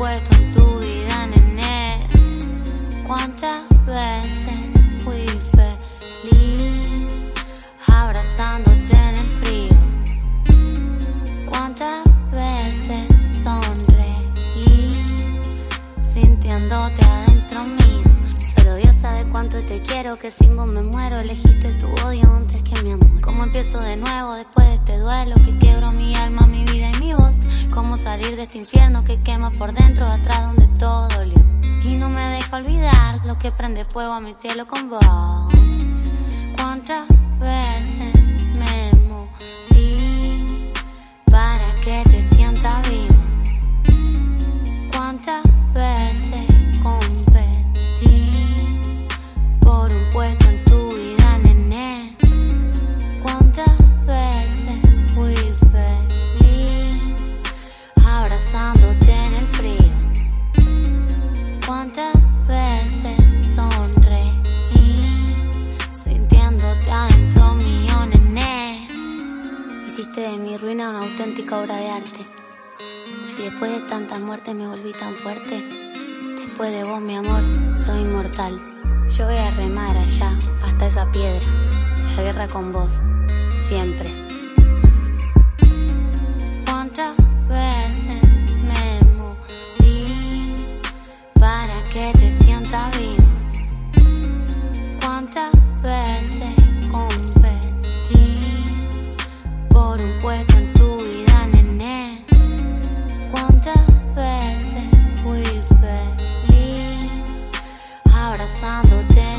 puesto en tu vida, nene? ¿Cuántas veces fui feliz abrazándote en el frío? ¿Cuántas veces sonreí sintiéndote adentro mío? Solo Dios sabe cuánto te quiero, que sin vos me muero. Elegiste tu odio antes que mi amor. ¿Cómo empiezo de nuevo después de este duelo salir de este infierno que quema por dentro, atrás donde todo dolió? Y no me deja olvidar lo que prende fuego a mi cielo con vos. De mi ruina una auténtica obra de arte. Si después de tantas muertes me volví tan fuerte, después de vos, mi amor, soy inmortal. Yo voy a remar allá, hasta esa piedra, la guerra con vos, siempre. ¿Cuántas veces me morí para que te sientas passando o tempo.